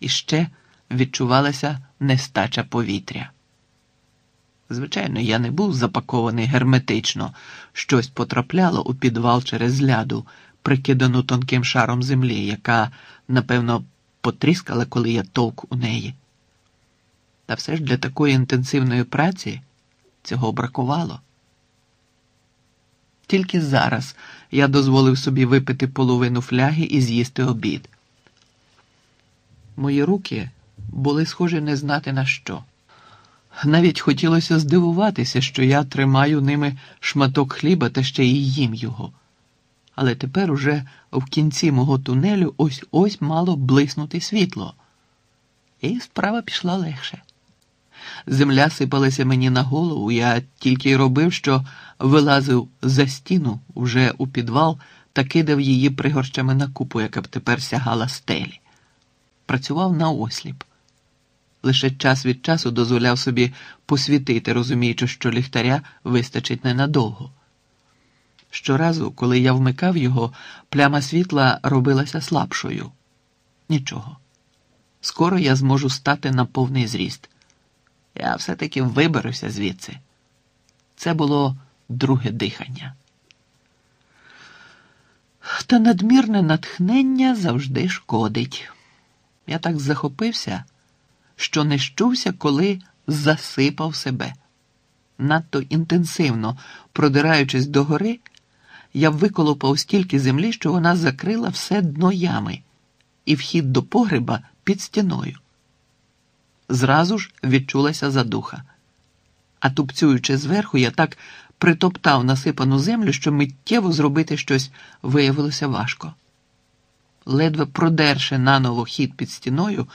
і ще відчувалася нестача повітря. Звичайно, я не був запакований герметично, щось потрапляло у підвал через ляду, прикидану тонким шаром землі, яка, напевно, потріскала, коли я товк у неї. Та все ж для такої інтенсивної праці цього бракувало. Тільки зараз я дозволив собі випити половину фляги і з'їсти обід. Мої руки були схожі не знати на що. Навіть хотілося здивуватися, що я тримаю ними шматок хліба та ще й їм його. Але тепер уже в кінці мого тунелю ось ось мало блиснути світло. І справа пішла легше. Земля сипалася мені на голову, я тільки й робив, що вилазив за стіну вже у підвал та кидав її пригорщами на купу, яка б тепер сягала стелі. Працював на осліп. Лише час від часу дозволяв собі посвітити, розуміючи, що ліхтаря вистачить ненадовго. Щоразу, коли я вмикав його, пляма світла робилася слабшою. Нічого. Скоро я зможу стати на повний зріст. Я все-таки виберуся звідси. Це було друге дихання. Та надмірне натхнення завжди шкодить. Я так захопився, що не щувся, коли засипав себе. Надто інтенсивно, продираючись до гори, я виколопав стільки землі, що вона закрила все дно ями і вхід до погреба під стіною. Зразу ж відчулася задуха. А тупцюючи зверху, я так притоптав насипану землю, що миттєво зробити щось виявилося важко. Ледве продерши наново хід під стіною,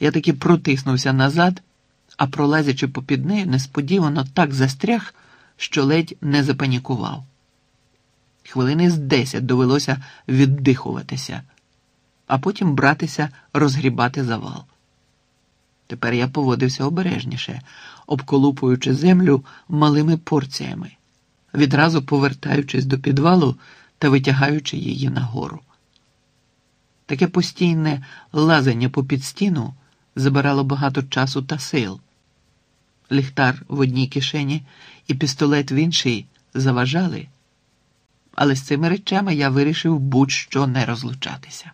я таки протиснувся назад, а пролазячи попід нею, несподівано так застряг, що ледь не запанікував. Хвилини з десять довелося віддихуватися, а потім братися розгрібати завал. Тепер я поводився обережніше, обколупуючи землю малими порціями, відразу повертаючись до підвалу та витягаючи її нагору. Таке постійне лазання попід стіну забирало багато часу та сил. Ліхтар в одній кишені і пістолет в іншій заважали, але з цими речами я вирішив будь-що не розлучатися.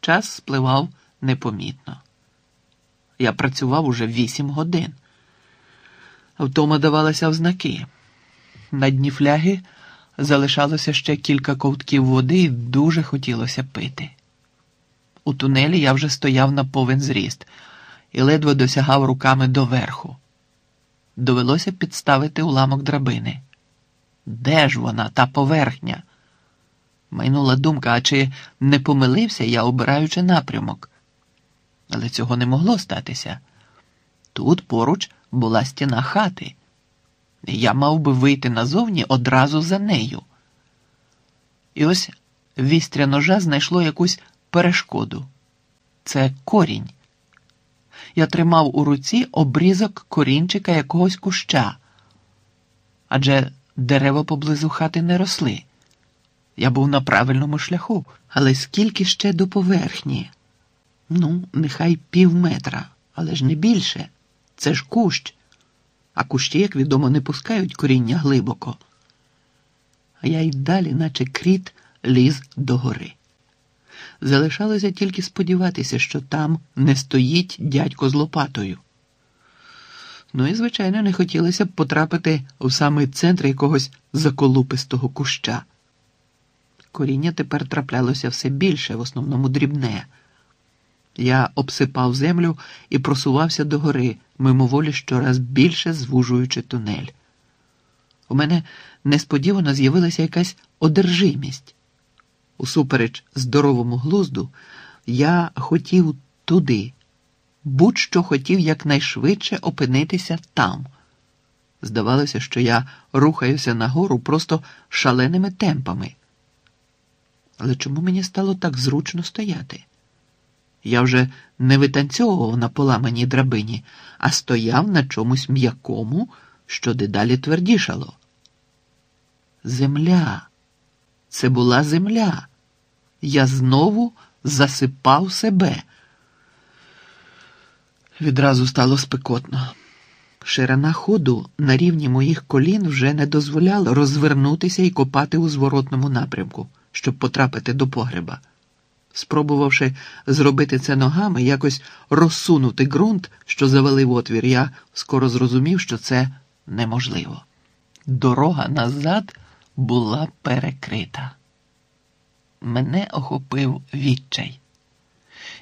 Час спливав непомітно. Я працював уже вісім годин. Втома давалася в знаки. На дні фляги залишалося ще кілька ковтків води і дуже хотілося пити. У тунелі я вже стояв на повен зріст і ледве досягав руками до верху. Довелося підставити уламок драбини. Де ж вона, та поверхня? Майнула думка, а чи не помилився я, обираючи напрямок? Але цього не могло статися. Тут поруч була стіна хати. Я мав би вийти назовні одразу за нею. І ось вістря ножа знайшло якусь перешкоду. Це корінь. Я тримав у руці обрізок корінчика якогось куща, адже дерева поблизу хати не росли. Я був на правильному шляху, але скільки ще до поверхні? Ну, нехай пів метра, але ж не більше. Це ж кущ. А кущі, як відомо, не пускають коріння глибоко. А я й далі, наче кріт, ліз до гори. Залишалося тільки сподіватися, що там не стоїть дядько з лопатою. Ну і, звичайно, не хотілося б потрапити в самий центр якогось заколупистого куща. Коріння тепер траплялося все більше, в основному дрібне. Я обсипав землю і просувався до гори, мимоволі щораз більше звужуючи тунель. У мене несподівано з'явилася якась одержимість. Усупереч здоровому глузду, я хотів туди, будь-що хотів якнайшвидше опинитися там. Здавалося, що я рухаюся нагору просто шаленими темпами. Але чому мені стало так зручно стояти? Я вже не витанцьовував на поламаній драбині, а стояв на чомусь м'якому, що дедалі твердішало. Земля. Це була земля. Я знову засипав себе. Відразу стало спекотно. Ширина ходу на рівні моїх колін вже не дозволяла розвернутися і копати у зворотному напрямку, щоб потрапити до погреба. Спробувавши зробити це ногами, якось розсунути ґрунт, що завалив отвір, я скоро зрозумів, що це неможливо. Дорога назад була перекрита. Мене охопив відчай.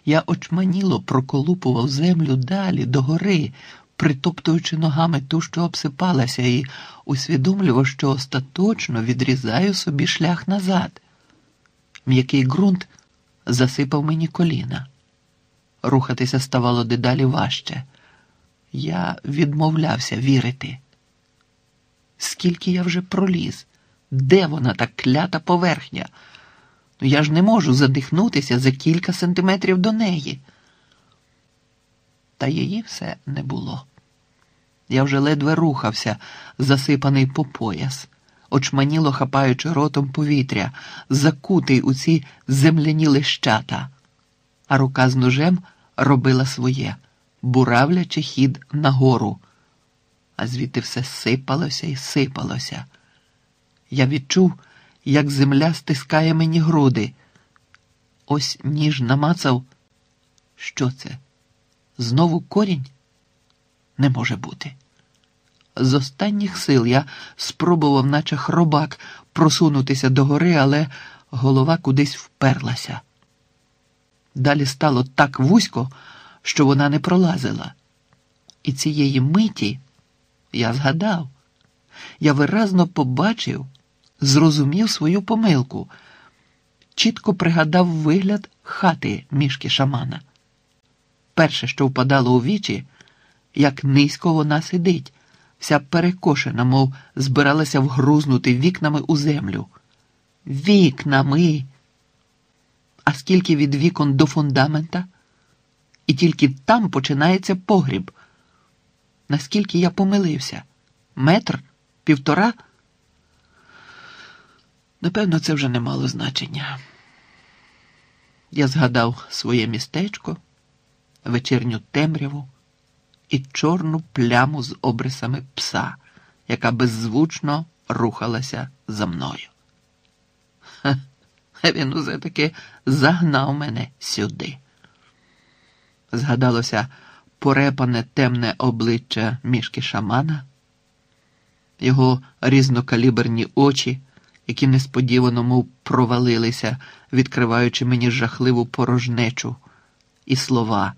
Я очманіло проколупував землю далі, догори, притоптуючи ногами ту, що обсипалася, і усвідомлював, що остаточно відрізаю собі шлях назад. М'який ґрунт засипав мені коліна. Рухатися ставало дедалі важче. Я відмовлявся вірити. Скільки я вже проліз? Де вона та клята поверхня? Ну я ж не можу задихнутися за кілька сантиметрів до неї. Та її все не було. Я вже ледве рухався, засипаний по пояс, очманіло хапаючи ротом повітря, закутий у ці земляні лищата, а рука з ножем робила своє, буравлячи хід нагору, а звідти все сипалося і сипалося. Я відчув, як земля стискає мені груди. Ось ніж намацав. Що це? Знову корінь? Не може бути. З останніх сил я спробував, наче хробак, просунутися догори, але голова кудись вперлася. Далі стало так вузько, що вона не пролазила. І цієї миті я згадав, я виразно побачив, зрозумів свою помилку, чітко пригадав вигляд хати мішки шамана. Перше, що впадало у вічі, як низько вона сидить, вся перекошена, мов збиралася вгрузнути вікнами у землю. Вікнами. А скільки від вікон до фундамента? І тільки там починається погріб. Наскільки я помилився? Метр? Півтора? Напевно, це вже не мало значення. Я згадав своє містечко, вечірню темряву і чорну пляму з обрисами пса, яка беззвучно рухалася за мною. Ха, він усе таки загнав мене сюди. Згадалося порепане темне обличчя мішки шамана, його різнокаліберні очі які несподівано мов провалилися, відкриваючи мені жахливу порожнечу, і слова.